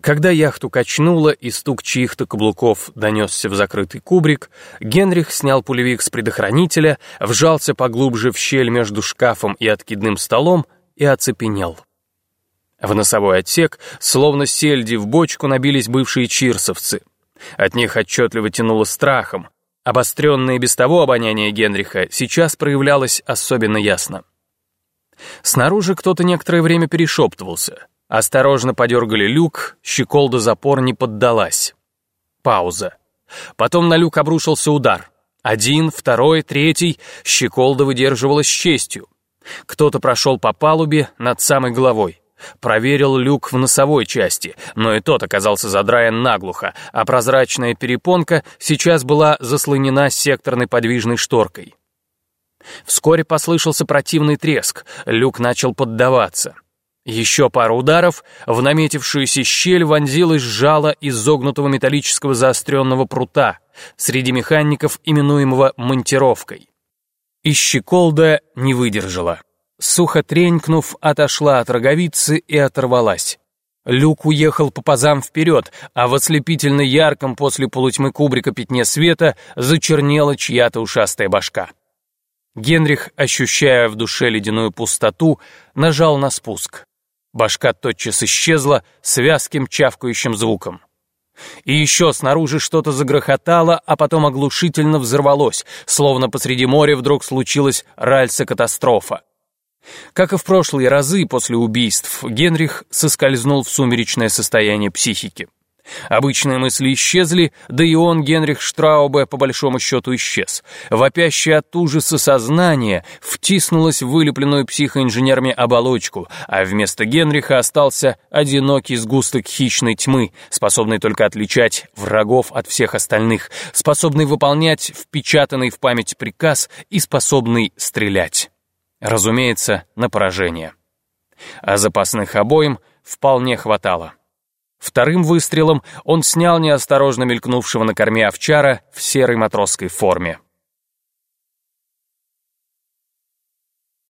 Когда яхту качнуло и стук чьих-то каблуков донесся в закрытый кубрик, Генрих снял пулевик с предохранителя, вжался поглубже в щель между шкафом и откидным столом и оцепенел. В носовой отсек, словно сельди в бочку, набились бывшие чирсовцы. От них отчетливо тянуло страхом. Обостренное без того обоняние Генриха сейчас проявлялось особенно ясно. Снаружи кто-то некоторое время перешептывался. Осторожно подергали люк, щеколда запор не поддалась. Пауза. Потом на люк обрушился удар. Один, второй, третий. Щеколда выдерживала с честью. Кто-то прошел по палубе над самой головой. Проверил люк в носовой части, но и тот оказался задраен наглухо, а прозрачная перепонка сейчас была заслонена секторной подвижной шторкой. Вскоре послышался противный треск, люк начал поддаваться. Еще пару ударов, в наметившуюся щель вонзилось жало изогнутого металлического заостренного прута, среди механиков, именуемого монтировкой. И щеколда не выдержала. Сухо тренькнув, отошла от роговицы и оторвалась. Люк уехал по пазам вперед, а в ослепительно ярком после полутьмы кубрика пятне света зачернела чья-то ушастая башка. Генрих, ощущая в душе ледяную пустоту, нажал на спуск. Башка тотчас исчезла с вязким чавкающим звуком. И еще снаружи что-то загрохотало, а потом оглушительно взорвалось, словно посреди моря вдруг случилась ральса-катастрофа. Как и в прошлые разы после убийств, Генрих соскользнул в сумеречное состояние психики. Обычные мысли исчезли, да и он, Генрих Штраубе, по большому счету исчез. Вопящее от ужаса сознание втиснулось в вылепленную психоинженерами оболочку, а вместо Генриха остался одинокий сгусток хищной тьмы, способный только отличать врагов от всех остальных, способный выполнять впечатанный в память приказ и способный стрелять. Разумеется, на поражение. А запасных обоим вполне хватало. Вторым выстрелом он снял неосторожно мелькнувшего на корме овчара в серой матросской форме.